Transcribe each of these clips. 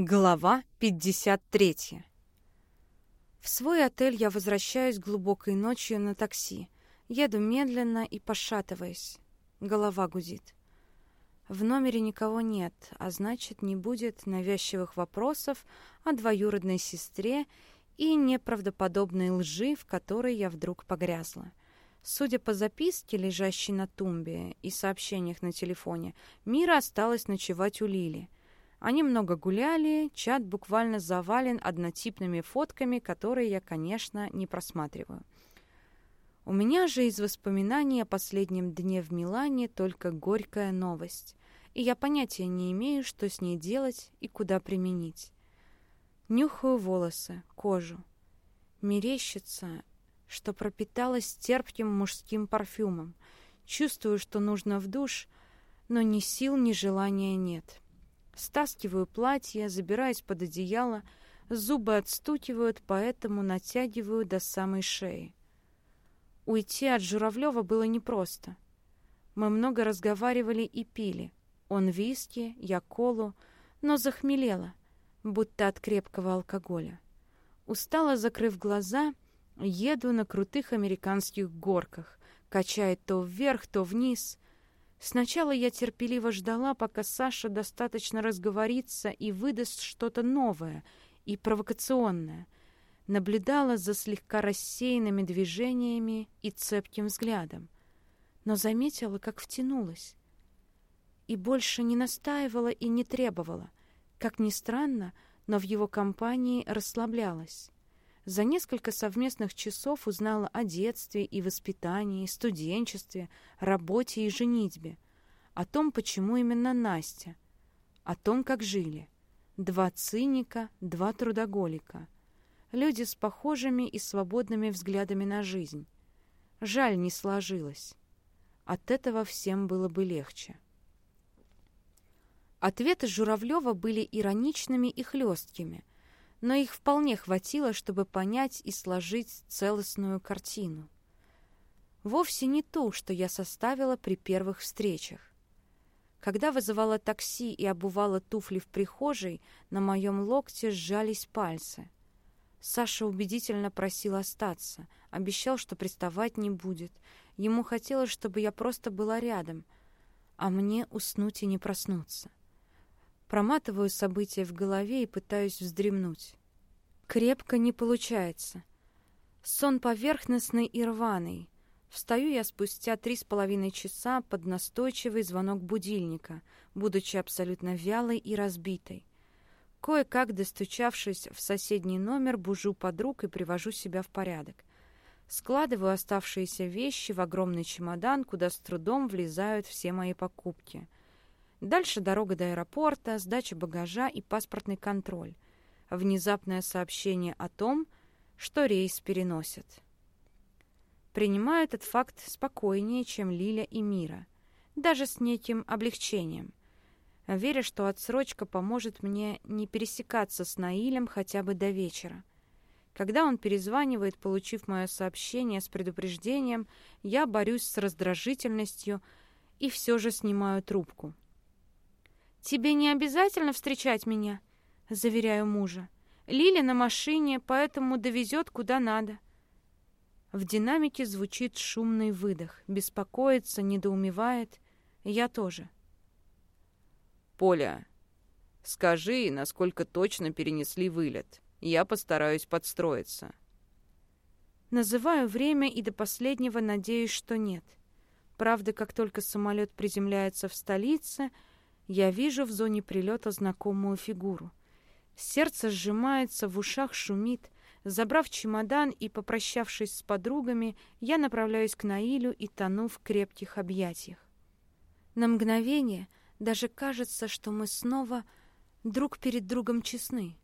Глава 53 В свой отель я возвращаюсь глубокой ночью на такси. Еду медленно и пошатываясь. Голова гудит. В номере никого нет, а значит, не будет навязчивых вопросов о двоюродной сестре и неправдоподобной лжи, в которой я вдруг погрязла. Судя по записке, лежащей на тумбе, и сообщениях на телефоне, Мира осталась ночевать у Лили — они много гуляли, чат буквально завален однотипными фотками, которые я, конечно, не просматриваю. У меня же из воспоминаний о последнем дне в Милане только горькая новость, и я понятия не имею, что с ней делать и куда применить. Нюхаю волосы, кожу. Мерещится, что пропиталась терпким мужским парфюмом. Чувствую, что нужно в душ, но ни сил, ни желания нет. Стаскиваю платье, забираюсь под одеяло, зубы отстукивают, поэтому натягиваю до самой шеи. Уйти от Журавлева было непросто. Мы много разговаривали и пили. Он виски, я колу, но захмелела, будто от крепкого алкоголя. Устала, закрыв глаза, еду на крутых американских горках, качает то вверх, то вниз — Сначала я терпеливо ждала, пока Саша достаточно разговорится и выдаст что-то новое и провокационное. Наблюдала за слегка рассеянными движениями и цепким взглядом. Но заметила, как втянулась. И больше не настаивала и не требовала. Как ни странно, но в его компании расслаблялась. За несколько совместных часов узнала о детстве и воспитании, студенчестве, работе и женитьбе, о том, почему именно Настя, о том, как жили. Два циника, два трудоголика. Люди с похожими и свободными взглядами на жизнь. Жаль, не сложилось. От этого всем было бы легче. Ответы Журавлева были ироничными и хлесткими — но их вполне хватило, чтобы понять и сложить целостную картину. Вовсе не ту, что я составила при первых встречах. Когда вызывала такси и обувала туфли в прихожей, на моем локте сжались пальцы. Саша убедительно просил остаться, обещал, что приставать не будет. Ему хотелось, чтобы я просто была рядом, а мне уснуть и не проснуться. Проматываю события в голове и пытаюсь вздремнуть. Крепко не получается. Сон поверхностный и рваный. Встаю я спустя три с половиной часа под настойчивый звонок будильника, будучи абсолютно вялой и разбитой. Кое-как, достучавшись в соседний номер, бужу подруг и привожу себя в порядок. Складываю оставшиеся вещи в огромный чемодан, куда с трудом влезают все мои покупки — Дальше дорога до аэропорта, сдача багажа и паспортный контроль. Внезапное сообщение о том, что рейс переносят. Принимаю этот факт спокойнее, чем Лиля и Мира, даже с неким облегчением, веря, что отсрочка поможет мне не пересекаться с Наилем хотя бы до вечера. Когда он перезванивает, получив мое сообщение с предупреждением, я борюсь с раздражительностью и все же снимаю трубку. «Тебе не обязательно встречать меня», — заверяю мужа. «Лиля на машине, поэтому довезет куда надо». В динамике звучит шумный выдох. Беспокоится, недоумевает. Я тоже. «Поля, скажи, насколько точно перенесли вылет. Я постараюсь подстроиться». Называю время и до последнего надеюсь, что нет. Правда, как только самолет приземляется в столице — я вижу в зоне прилета знакомую фигуру. Сердце сжимается, в ушах шумит. Забрав чемодан и попрощавшись с подругами, я направляюсь к Наилю и тону в крепких объятиях. На мгновение даже кажется, что мы снова друг перед другом честны.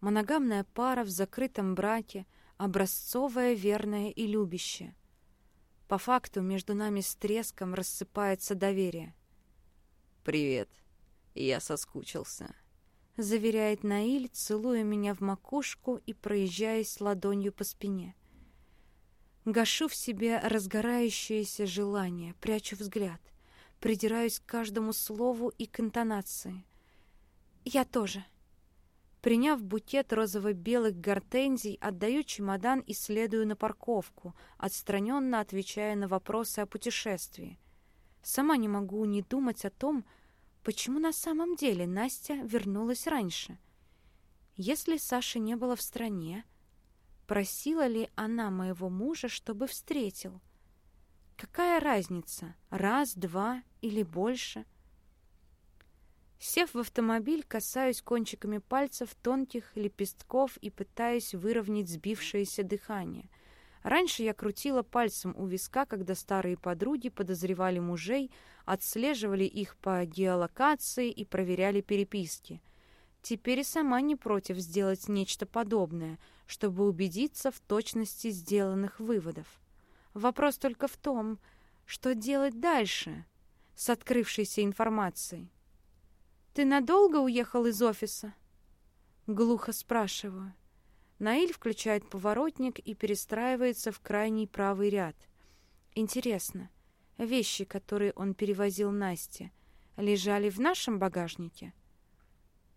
Моногамная пара в закрытом браке, образцовая, верная и любящая. По факту между нами с треском рассыпается доверие. «Привет», я соскучился. Заверяет Наиль, целуя меня в макушку и проезжаясь ладонью по спине. Гашу в себе разгорающееся желание, прячу взгляд, придираюсь к каждому слову и к интонации. Я тоже. Приняв букет розово-белых гортензий, отдаю чемодан и следую на парковку, отстраненно отвечая на вопросы о путешествии. Сама не могу не думать о том, почему на самом деле Настя вернулась раньше. Если Саши не было в стране, просила ли она моего мужа, чтобы встретил? Какая разница, раз, два или больше — Сев в автомобиль, касаюсь кончиками пальцев тонких лепестков и пытаюсь выровнять сбившееся дыхание. Раньше я крутила пальцем у виска, когда старые подруги подозревали мужей, отслеживали их по геолокации и проверяли переписки. Теперь и сама не против сделать нечто подобное, чтобы убедиться в точности сделанных выводов. Вопрос только в том, что делать дальше с открывшейся информацией. «Ты надолго уехал из офиса?» Глухо спрашиваю. Наиль включает поворотник и перестраивается в крайний правый ряд. Интересно, вещи, которые он перевозил Насте, лежали в нашем багажнике?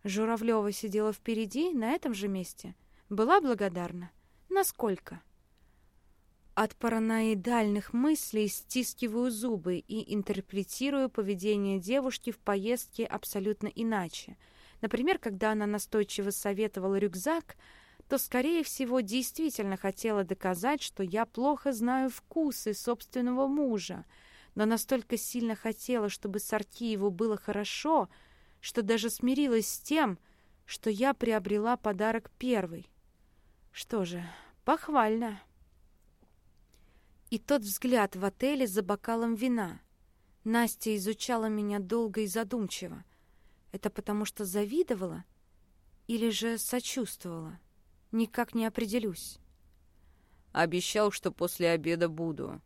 Журавлева сидела впереди, на этом же месте. Была благодарна. Насколько? От параноидальных мыслей стискиваю зубы и интерпретирую поведение девушки в поездке абсолютно иначе. Например, когда она настойчиво советовала рюкзак, то, скорее всего, действительно хотела доказать, что я плохо знаю вкусы собственного мужа, но настолько сильно хотела, чтобы сорти его было хорошо, что даже смирилась с тем, что я приобрела подарок первый. Что же, похвально. И тот взгляд в отеле за бокалом вина. Настя изучала меня долго и задумчиво. Это потому что завидовала или же сочувствовала? Никак не определюсь. Обещал, что после обеда буду.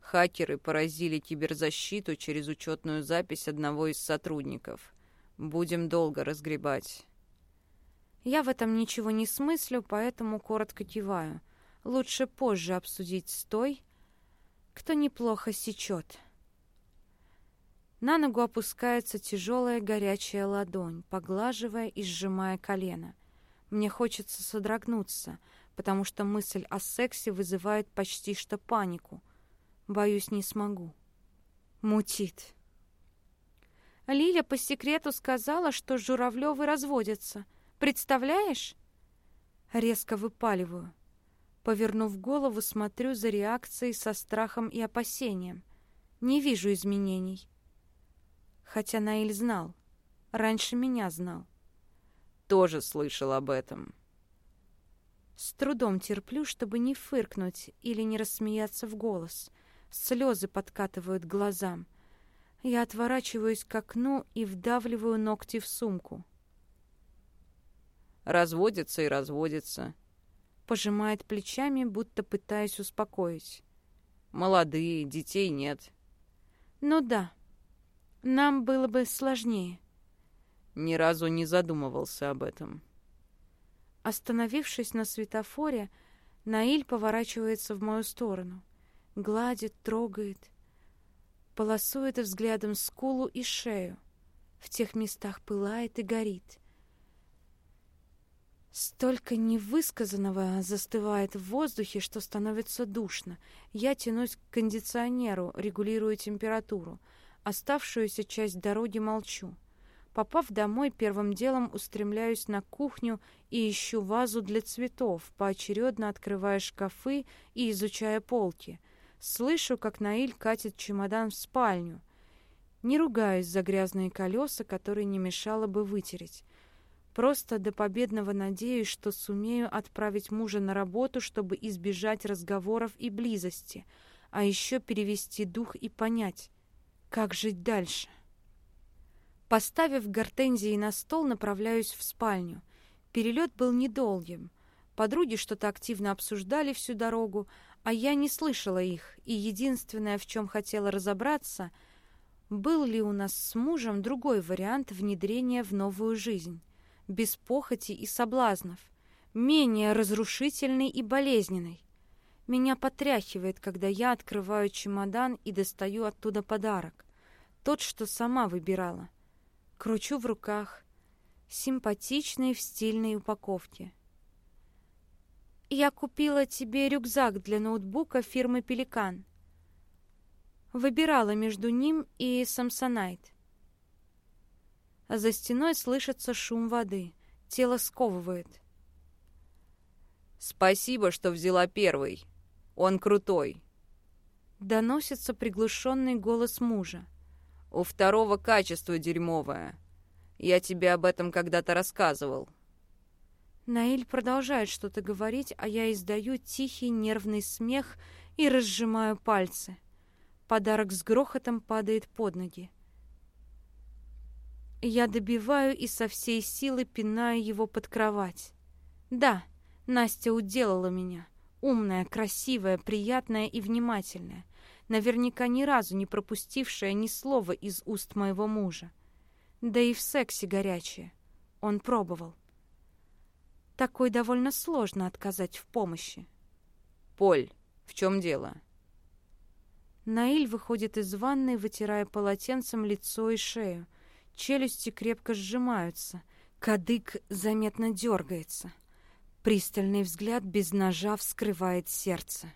Хакеры поразили киберзащиту через учетную запись одного из сотрудников. Будем долго разгребать. Я в этом ничего не смыслю, поэтому коротко киваю. Лучше позже обсудить с той, кто неплохо сечет. На ногу опускается тяжелая горячая ладонь, поглаживая и сжимая колено. Мне хочется содрогнуться, потому что мысль о сексе вызывает почти что панику. Боюсь, не смогу. Мутит. Лиля по секрету сказала, что Журавлевы разводятся. Представляешь? Резко выпаливаю. Повернув голову, смотрю за реакцией со страхом и опасением. Не вижу изменений. Хотя Наиль знал. Раньше меня знал. Тоже слышал об этом. С трудом терплю, чтобы не фыркнуть или не рассмеяться в голос. Слезы подкатывают глазам. Я отворачиваюсь к окну и вдавливаю ногти в сумку. Разводится и разводится пожимает плечами, будто пытаясь успокоить. «Молодые, детей нет». «Ну да, нам было бы сложнее». Ни разу не задумывался об этом. Остановившись на светофоре, Наиль поворачивается в мою сторону. Гладит, трогает, полосует взглядом скулу и шею. В тех местах пылает и горит. Столько невысказанного застывает в воздухе, что становится душно. Я тянусь к кондиционеру, регулирую температуру. Оставшуюся часть дороги молчу. Попав домой, первым делом устремляюсь на кухню и ищу вазу для цветов, поочередно открывая шкафы и изучая полки. Слышу, как Наиль катит чемодан в спальню. Не ругаюсь за грязные колеса, которые не мешало бы вытереть. Просто до победного надеюсь, что сумею отправить мужа на работу, чтобы избежать разговоров и близости, а еще перевести дух и понять, как жить дальше. Поставив гортензии на стол, направляюсь в спальню. Перелет был недолгим. Подруги что-то активно обсуждали всю дорогу, а я не слышала их, и единственное, в чем хотела разобраться, был ли у нас с мужем другой вариант внедрения в новую жизнь без похоти и соблазнов, менее разрушительной и болезненной. Меня потряхивает, когда я открываю чемодан и достаю оттуда подарок. Тот, что сама выбирала. Кручу в руках. симпатичный в стильной упаковке. «Я купила тебе рюкзак для ноутбука фирмы «Пеликан». Выбирала между ним и «Самсонайт». За стеной слышится шум воды. Тело сковывает. «Спасибо, что взяла первый. Он крутой». Доносится приглушенный голос мужа. «У второго качество дерьмовое. Я тебе об этом когда-то рассказывал». Наиль продолжает что-то говорить, а я издаю тихий нервный смех и разжимаю пальцы. Подарок с грохотом падает под ноги. Я добиваю и со всей силы пинаю его под кровать. Да, Настя уделала меня. Умная, красивая, приятная и внимательная. Наверняка ни разу не пропустившая ни слова из уст моего мужа. Да и в сексе горячее. Он пробовал. Такой довольно сложно отказать в помощи. «Поль, в чем дело?» Наиль выходит из ванной, вытирая полотенцем лицо и шею. Челюсти крепко сжимаются. Кадык заметно дергается. Пристальный взгляд без ножа вскрывает сердце.